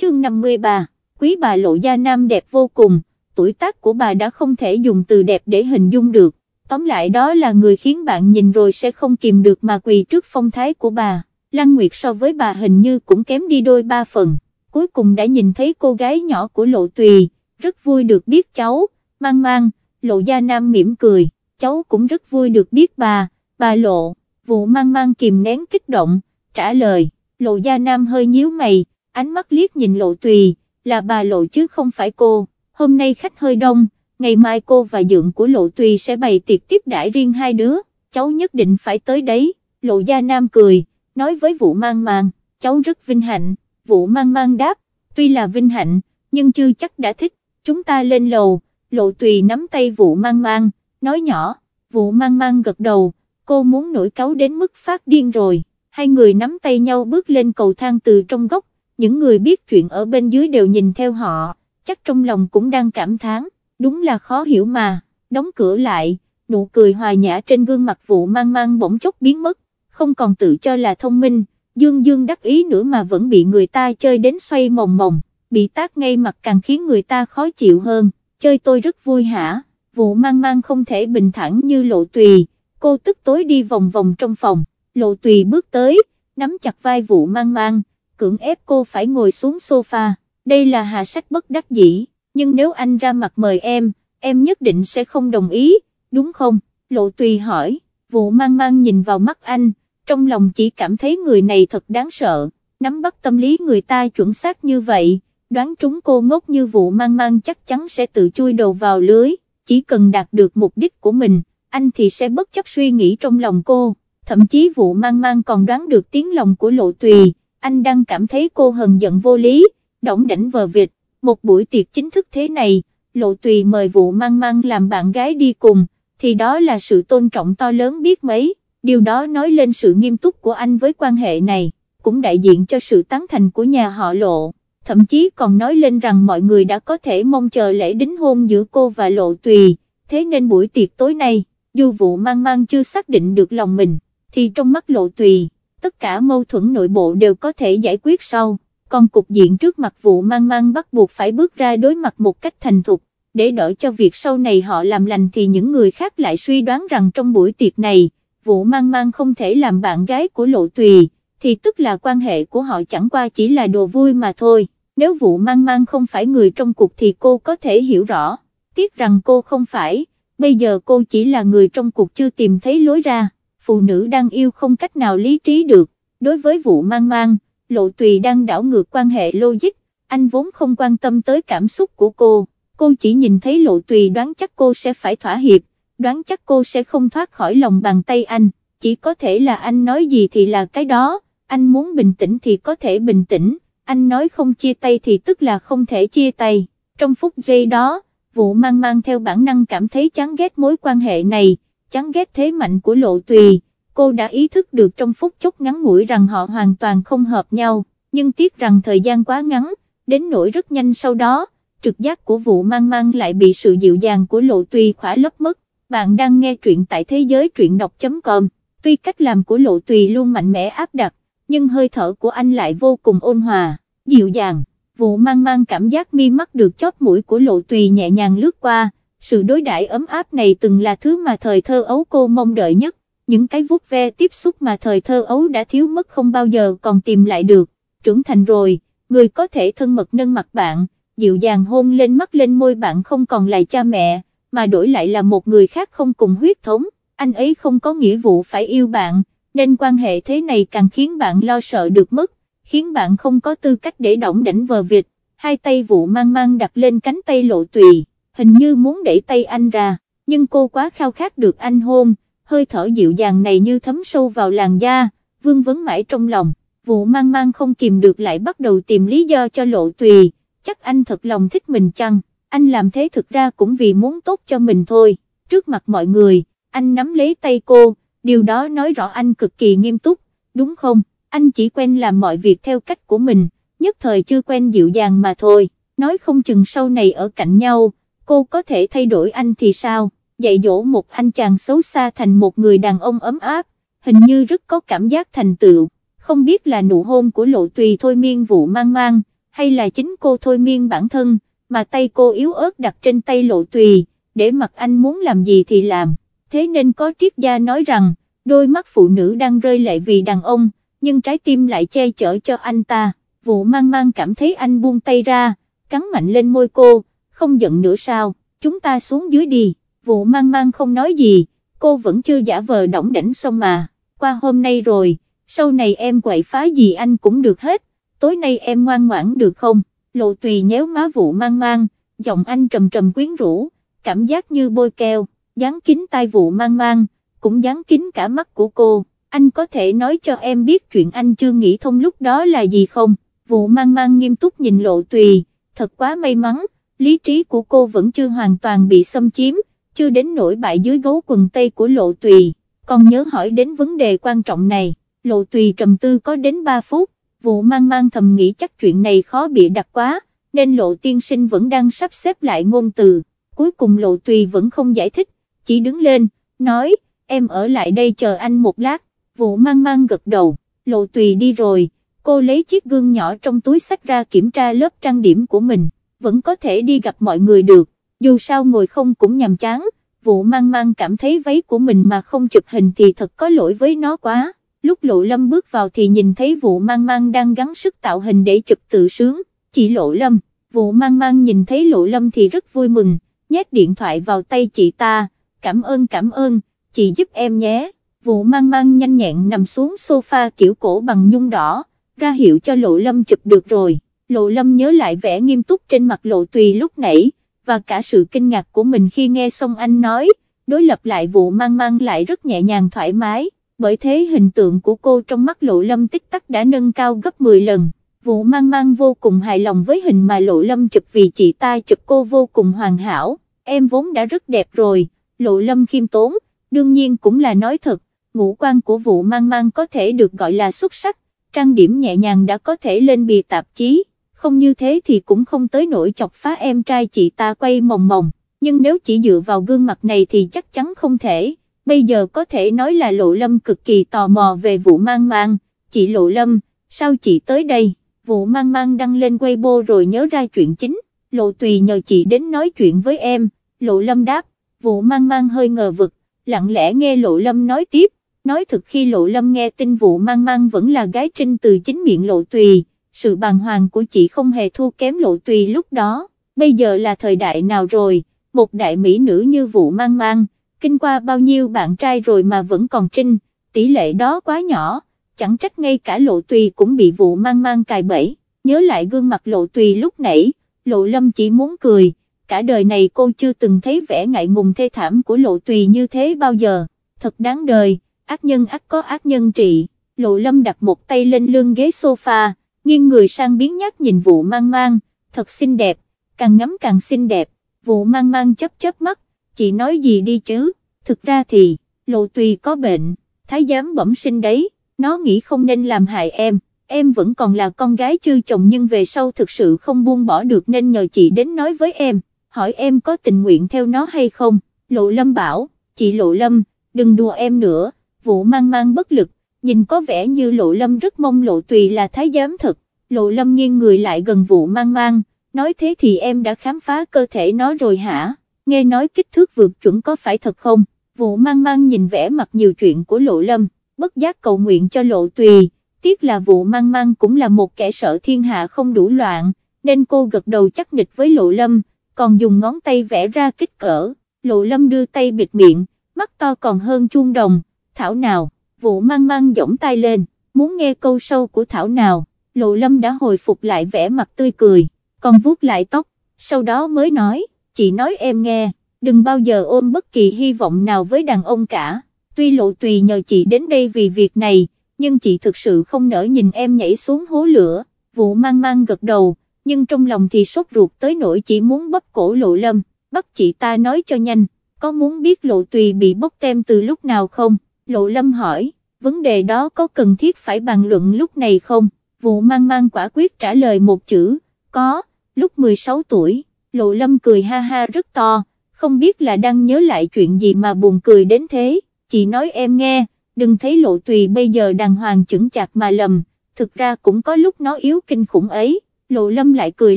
chương 53, quý bà lộ gia nam đẹp vô cùng, tuổi tác của bà đã không thể dùng từ đẹp để hình dung được, tóm lại đó là người khiến bạn nhìn rồi sẽ không kìm được mà quỳ trước phong thái của bà, Lăng Nguyệt so với bà hình như cũng kém đi đôi ba phần, cuối cùng đã nhìn thấy cô gái nhỏ của lộ tùy, rất vui được biết cháu, mang mang, lộ gia nam mỉm cười, cháu cũng rất vui được biết bà, bà lộ, vụ mang mang kìm nén kích động, trả lời, lộ gia nam hơi nhíu mày, ánh mắt liếc nhìn lộ tùy, là bà lộ chứ không phải cô, hôm nay khách hơi đông, ngày mai cô và dượng của lộ tùy sẽ bày tiệc tiếp đãi riêng hai đứa, cháu nhất định phải tới đấy, lộ gia nam cười, nói với vụ mang mang, cháu rất vinh hạnh, vụ mang mang đáp, tuy là vinh hạnh, nhưng chưa chắc đã thích, chúng ta lên lầu, lộ tùy nắm tay vụ mang mang, nói nhỏ, vụ mang mang gật đầu, cô muốn nổi cáu đến mức phát điên rồi, hai người nắm tay nhau bước lên cầu thang từ trong góc, những người biết chuyện ở bên dưới đều nhìn theo họ, chắc trong lòng cũng đang cảm thán, đúng là khó hiểu mà, đóng cửa lại, nụ cười hòa nhã trên gương mặt vụ mang mang bỗng chốc biến mất, không còn tự cho là thông minh, dương dương đắc ý nữa mà vẫn bị người ta chơi đến xoay mồng mồng, bị tác ngay mặt càng khiến người ta khó chịu hơn, chơi tôi rất vui hả, vụ mang mang không thể bình thản như lộ tùy, cô tức tối đi vòng vòng trong phòng, lộ tùy bước tới, nắm chặt vai vụ mang mang, cưỡng ép cô phải ngồi xuống sofa, đây là hạ sách bất đắc dĩ, nhưng nếu anh ra mặt mời em, em nhất định sẽ không đồng ý, đúng không, lộ tùy hỏi, vụ mang mang nhìn vào mắt anh, trong lòng chỉ cảm thấy người này thật đáng sợ, nắm bắt tâm lý người ta chuẩn xác như vậy, đoán trúng cô ngốc như vụ mang mang chắc chắn sẽ tự chui đầu vào lưới, chỉ cần đạt được mục đích của mình, anh thì sẽ bất chấp suy nghĩ trong lòng cô, thậm chí vụ mang mang còn đoán được tiếng lòng của lộ tùy, anh đang cảm thấy cô hờn giận vô lý, đỏng đảnh vờ vịt, một buổi tiệc chính thức thế này, lộ tùy mời vụ mang mang làm bạn gái đi cùng, thì đó là sự tôn trọng to lớn biết mấy, điều đó nói lên sự nghiêm túc của anh với quan hệ này, cũng đại diện cho sự tán thành của nhà họ lộ, thậm chí còn nói lên rằng mọi người đã có thể mong chờ lễ đính hôn giữa cô và lộ tùy, thế nên buổi tiệc tối nay, dù vụ mang mang chưa xác định được lòng mình, thì trong mắt lộ tùy, tất cả mâu thuẫn nội bộ đều có thể giải quyết sau, còn cục diện trước mặt vụ mang mang bắt buộc phải bước ra đối mặt một cách thành thục, để đỡ cho việc sau này họ làm lành thì những người khác lại suy đoán rằng trong buổi tiệc này, vụ mang mang không thể làm bạn gái của lộ tùy, thì tức là quan hệ của họ chẳng qua chỉ là đồ vui mà thôi, nếu vụ mang mang không phải người trong cuộc thì cô có thể hiểu rõ, tiếc rằng cô không phải, bây giờ cô chỉ là người trong cuộc chưa tìm thấy lối ra, phụ nữ đang yêu không cách nào lý trí được, đối với vụ mang mang, lộ tùy đang đảo ngược quan hệ logic, anh vốn không quan tâm tới cảm xúc của cô, cô chỉ nhìn thấy lộ tùy đoán chắc cô sẽ phải thỏa hiệp, đoán chắc cô sẽ không thoát khỏi lòng bàn tay anh, chỉ có thể là anh nói gì thì là cái đó, anh muốn bình tĩnh thì có thể bình tĩnh, anh nói không chia tay thì tức là không thể chia tay, trong phút giây đó, vụ mang mang theo bản năng cảm thấy chán ghét mối quan hệ này, chán ghét thế mạnh của lộ tùy, cô đã ý thức được trong phút chốc ngắn ngủi rằng họ hoàn toàn không hợp nhau, nhưng tiếc rằng thời gian quá ngắn, đến nỗi rất nhanh sau đó, trực giác của vụ mang mang lại bị sự dịu dàng của lộ tùy khỏa lấp mất, bạn đang nghe truyện tại thế giới truyện đọc.com, tuy cách làm của lộ tùy luôn mạnh mẽ áp đặt, nhưng hơi thở của anh lại vô cùng ôn hòa, dịu dàng, vụ mang mang cảm giác mi mắt được chóp mũi của lộ tùy nhẹ nhàng lướt qua, sự đối đãi ấm áp này từng là thứ mà thời thơ ấu cô mong đợi nhất, những cái vuốt ve tiếp xúc mà thời thơ ấu đã thiếu mất không bao giờ còn tìm lại được, trưởng thành rồi, người có thể thân mật nâng mặt bạn, dịu dàng hôn lên mắt lên môi bạn không còn là cha mẹ, mà đổi lại là một người khác không cùng huyết thống, anh ấy không có nghĩa vụ phải yêu bạn, nên quan hệ thế này càng khiến bạn lo sợ được mất, khiến bạn không có tư cách để động đảnh vờ vịt, hai tay vụ mang mang đặt lên cánh tay lộ tùy, hình như muốn đẩy tay anh ra, nhưng cô quá khao khát được anh hôn, hơi thở dịu dàng này như thấm sâu vào làn da, vương vấn mãi trong lòng, vụ mang mang không kìm được lại bắt đầu tìm lý do cho lộ tùy, chắc anh thật lòng thích mình chăng, anh làm thế thực ra cũng vì muốn tốt cho mình thôi, trước mặt mọi người, anh nắm lấy tay cô, điều đó nói rõ anh cực kỳ nghiêm túc, đúng không, anh chỉ quen làm mọi việc theo cách của mình, nhất thời chưa quen dịu dàng mà thôi, nói không chừng sau này ở cạnh nhau, cô có thể thay đổi anh thì sao, dạy dỗ một anh chàng xấu xa thành một người đàn ông ấm áp, hình như rất có cảm giác thành tựu, không biết là nụ hôn của lộ tùy thôi miên vụ mang mang, hay là chính cô thôi miên bản thân, mà tay cô yếu ớt đặt trên tay lộ tùy, để mặc anh muốn làm gì thì làm, thế nên có triết gia nói rằng, đôi mắt phụ nữ đang rơi lệ vì đàn ông, nhưng trái tim lại che chở cho anh ta, vụ mang mang cảm thấy anh buông tay ra, cắn mạnh lên môi cô, không giận nữa sao, chúng ta xuống dưới đi, vụ mang mang không nói gì, cô vẫn chưa giả vờ đỏng đảnh xong mà, qua hôm nay rồi, sau này em quậy phá gì anh cũng được hết, tối nay em ngoan ngoãn được không, lộ tùy nhéo má vụ mang mang, giọng anh trầm trầm quyến rũ, cảm giác như bôi keo, dán kín tai vụ mang mang, cũng dán kín cả mắt của cô, anh có thể nói cho em biết chuyện anh chưa nghĩ thông lúc đó là gì không, vụ mang mang nghiêm túc nhìn lộ tùy, thật quá may mắn, lý trí của cô vẫn chưa hoàn toàn bị xâm chiếm, chưa đến nổi bại dưới gấu quần tây của lộ tùy, còn nhớ hỏi đến vấn đề quan trọng này, lộ tùy trầm tư có đến 3 phút, vụ mang mang thầm nghĩ chắc chuyện này khó bị đặt quá, nên lộ tiên sinh vẫn đang sắp xếp lại ngôn từ, cuối cùng lộ tùy vẫn không giải thích, chỉ đứng lên, nói, em ở lại đây chờ anh một lát, vụ mang mang gật đầu, lộ tùy đi rồi, cô lấy chiếc gương nhỏ trong túi sách ra kiểm tra lớp trang điểm của mình, vẫn có thể đi gặp mọi người được, dù sao ngồi không cũng nhàm chán, vụ mang mang cảm thấy váy của mình mà không chụp hình thì thật có lỗi với nó quá, lúc lộ lâm bước vào thì nhìn thấy vụ mang mang đang gắng sức tạo hình để chụp tự sướng, chỉ lộ lâm, vụ mang mang nhìn thấy lộ lâm thì rất vui mừng, nhét điện thoại vào tay chị ta, cảm ơn cảm ơn, chị giúp em nhé, vụ mang mang nhanh nhẹn nằm xuống sofa kiểu cổ bằng nhung đỏ, ra hiệu cho lộ lâm chụp được rồi, lộ lâm nhớ lại vẻ nghiêm túc trên mặt lộ tùy lúc nãy, và cả sự kinh ngạc của mình khi nghe xong anh nói, đối lập lại vụ mang mang lại rất nhẹ nhàng thoải mái, bởi thế hình tượng của cô trong mắt lộ lâm tích tắc đã nâng cao gấp 10 lần. Vụ mang mang vô cùng hài lòng với hình mà lộ lâm chụp vì chị ta chụp cô vô cùng hoàn hảo, em vốn đã rất đẹp rồi, lộ lâm khiêm tốn, đương nhiên cũng là nói thật, ngũ quan của vụ mang mang có thể được gọi là xuất sắc, trang điểm nhẹ nhàng đã có thể lên bìa tạp chí, không như thế thì cũng không tới nỗi chọc phá em trai chị ta quay mồng mồng, nhưng nếu chỉ dựa vào gương mặt này thì chắc chắn không thể, bây giờ có thể nói là Lộ Lâm cực kỳ tò mò về vụ mang mang, chị Lộ Lâm, sao chị tới đây, vụ mang mang đăng lên Weibo rồi nhớ ra chuyện chính, Lộ Tùy nhờ chị đến nói chuyện với em, Lộ Lâm đáp, vụ mang mang hơi ngờ vực, lặng lẽ nghe Lộ Lâm nói tiếp, nói thực khi Lộ Lâm nghe tin vụ mang mang vẫn là gái trinh từ chính miệng Lộ Tùy, sự bàng hoàng của chị không hề thua kém Lộ Tùy lúc đó, bây giờ là thời đại nào rồi, một đại mỹ nữ như vụ mang mang, kinh qua bao nhiêu bạn trai rồi mà vẫn còn trinh, tỷ lệ đó quá nhỏ, chẳng trách ngay cả Lộ Tùy cũng bị vụ mang mang cài bẫy, nhớ lại gương mặt Lộ Tùy lúc nãy, Lộ Lâm chỉ muốn cười cả đời này cô chưa từng thấy vẻ ngại ngùng thê thảm của lộ tùy như thế bao giờ, thật đáng đời, ác nhân ác có ác nhân trị, lộ lâm đặt một tay lên lưng ghế sofa, nghiêng người sang biến nhát nhìn vụ mang mang, thật xinh đẹp, càng ngắm càng xinh đẹp, vụ mang mang chấp chớp mắt, chị nói gì đi chứ, thực ra thì, lộ tùy có bệnh, thái giám bẩm sinh đấy, nó nghĩ không nên làm hại em, em vẫn còn là con gái chưa chồng nhưng về sau thực sự không buông bỏ được nên nhờ chị đến nói với em hỏi em có tình nguyện theo nó hay không, Lộ Lâm bảo, chị Lộ Lâm, đừng đùa em nữa, vụ mang mang bất lực, nhìn có vẻ như Lộ Lâm rất mong Lộ Tùy là thái giám thật, Lộ Lâm nghiêng người lại gần vụ mang mang, nói thế thì em đã khám phá cơ thể nó rồi hả, nghe nói kích thước vượt chuẩn có phải thật không, vụ mang mang nhìn vẻ mặt nhiều chuyện của Lộ Lâm, bất giác cầu nguyện cho Lộ Tùy, tiếc là vụ mang mang cũng là một kẻ sợ thiên hạ không đủ loạn, nên cô gật đầu chắc nịch với Lộ Lâm, còn dùng ngón tay vẽ ra kích cỡ, lộ lâm đưa tay bịt miệng, mắt to còn hơn chuông đồng, thảo nào, vụ mang mang giỏng tay lên, muốn nghe câu sâu của thảo nào, lộ lâm đã hồi phục lại vẻ mặt tươi cười, còn vuốt lại tóc, sau đó mới nói, chị nói em nghe, đừng bao giờ ôm bất kỳ hy vọng nào với đàn ông cả, tuy lộ tùy nhờ chị đến đây vì việc này, nhưng chị thực sự không nỡ nhìn em nhảy xuống hố lửa, vụ mang mang gật đầu, nhưng trong lòng thì sốt ruột tới nỗi chỉ muốn bóp cổ lộ lâm, bắt chị ta nói cho nhanh, có muốn biết lộ tùy bị bóc tem từ lúc nào không, lộ lâm hỏi, vấn đề đó có cần thiết phải bàn luận lúc này không, vụ mang mang quả quyết trả lời một chữ, có, lúc 16 tuổi, lộ lâm cười ha ha rất to, không biết là đang nhớ lại chuyện gì mà buồn cười đến thế, chị nói em nghe, đừng thấy lộ tùy bây giờ đàng hoàng chững chạc mà lầm, thực ra cũng có lúc nó yếu kinh khủng ấy lộ lâm lại cười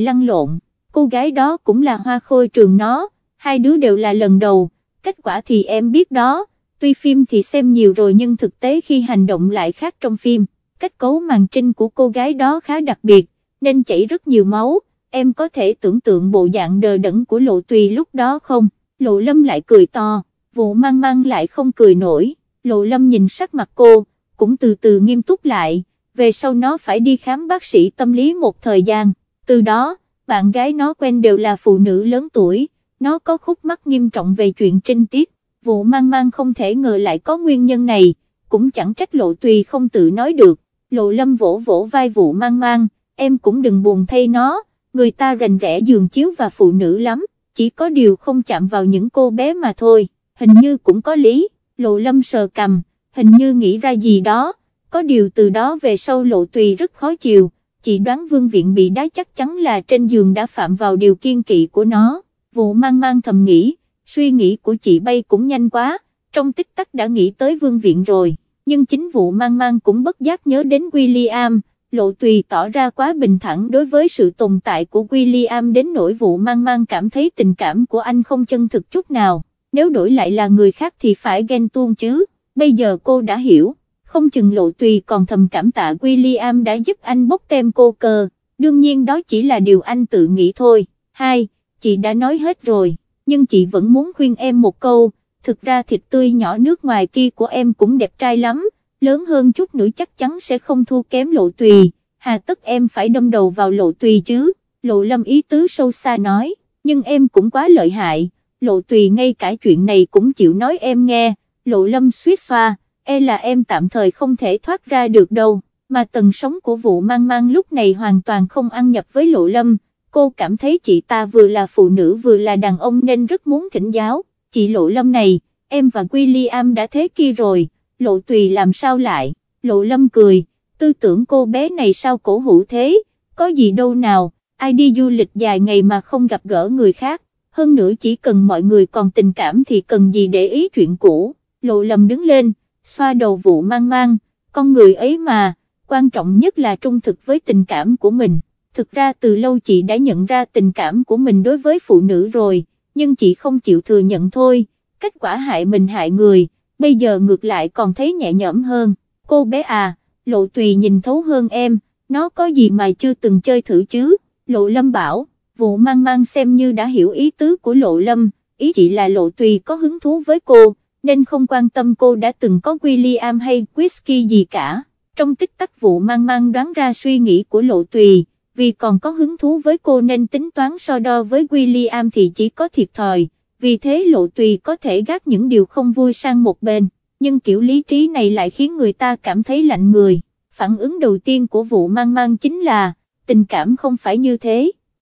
lăn lộn, cô gái đó cũng là hoa khôi trường nó, hai đứa đều là lần đầu, kết quả thì em biết đó, tuy phim thì xem nhiều rồi nhưng thực tế khi hành động lại khác trong phim, kết cấu màn trinh của cô gái đó khá đặc biệt, nên chảy rất nhiều máu, em có thể tưởng tượng bộ dạng đờ đẫn của lộ tùy lúc đó không, lộ lâm lại cười to, vụ mang mang lại không cười nổi, lộ lâm nhìn sắc mặt cô, cũng từ từ nghiêm túc lại, về sau nó phải đi khám bác sĩ tâm lý một thời gian, từ đó, bạn gái nó quen đều là phụ nữ lớn tuổi, nó có khúc mắc nghiêm trọng về chuyện trinh tiết, vụ mang mang không thể ngờ lại có nguyên nhân này, cũng chẳng trách lộ tùy không tự nói được, lộ lâm vỗ vỗ vai vụ mang mang, em cũng đừng buồn thay nó, người ta rành rẽ giường chiếu và phụ nữ lắm, chỉ có điều không chạm vào những cô bé mà thôi, hình như cũng có lý, lộ lâm sờ cầm, hình như nghĩ ra gì đó, có điều từ đó về sau lộ tùy rất khó chịu, chị đoán vương viện bị đá chắc chắn là trên giường đã phạm vào điều kiên kỵ của nó, vụ mang mang thầm nghĩ, suy nghĩ của chị bay cũng nhanh quá, trong tích tắc đã nghĩ tới vương viện rồi, nhưng chính vụ mang mang cũng bất giác nhớ đến William, lộ tùy tỏ ra quá bình thản đối với sự tồn tại của William đến nỗi vụ mang mang cảm thấy tình cảm của anh không chân thực chút nào, nếu đổi lại là người khác thì phải ghen tuông chứ, bây giờ cô đã hiểu, không chừng lộ tùy còn thầm cảm tạ William đã giúp anh bốc tem cô cơ, đương nhiên đó chỉ là điều anh tự nghĩ thôi, hai, chị đã nói hết rồi, nhưng chị vẫn muốn khuyên em một câu, thực ra thịt tươi nhỏ nước ngoài kia của em cũng đẹp trai lắm lớn hơn chút nữa chắc chắn sẽ không thua kém lộ tùy, hà tất em phải đâm đầu vào lộ tùy chứ, lộ lâm ý tứ sâu xa nói, nhưng em cũng quá lợi hại, lộ tùy ngay cả chuyện này cũng chịu nói em nghe, lộ lâm suýt xoa, e là em tạm thời không thể thoát ra được đâu, mà tần sống của vụ mang mang lúc này hoàn toàn không ăn nhập với lộ lâm, cô cảm thấy chị ta vừa là phụ nữ vừa là đàn ông nên rất muốn thỉnh giáo, chị lộ lâm này, em và William đã thế kia rồi. Lộ tùy làm sao lại, lộ lâm cười, tư tưởng cô bé này sao cổ hủ thế, có gì đâu nào, ai đi du lịch dài ngày mà không gặp gỡ người khác, hơn nữa chỉ cần mọi người còn tình cảm thì cần gì để ý chuyện cũ, lộ lâm đứng lên, xoa đầu vụ mang mang, con người ấy mà, quan trọng nhất là trung thực với tình cảm của mình, thực ra từ lâu chị đã nhận ra tình cảm của mình đối với phụ nữ rồi, nhưng chị không chịu thừa nhận thôi, kết quả hại mình hại người bây giờ ngược lại còn thấy nhẹ nhõm hơn, cô bé à, lộ tùy nhìn thấu hơn em, nó có gì mà chưa từng chơi thử chứ, lộ lâm bảo, vụ mang mang xem như đã hiểu ý tứ của lộ lâm, ý chị là lộ tùy có hứng thú với cô, nên không quan tâm cô đã từng có William hay whisky gì cả, trong tích tắc vụ mang mang đoán ra suy nghĩ của lộ tùy, vì còn có hứng thú với cô nên tính toán so đo với William thì chỉ có thiệt thòi vì thế lộ tùy có thể gác những điều không vui sang một bên, nhưng kiểu lý trí này lại khiến người ta cảm thấy lạnh người, phản ứng đầu tiên của vụ mang mang chính là, tình cảm không phải như thế,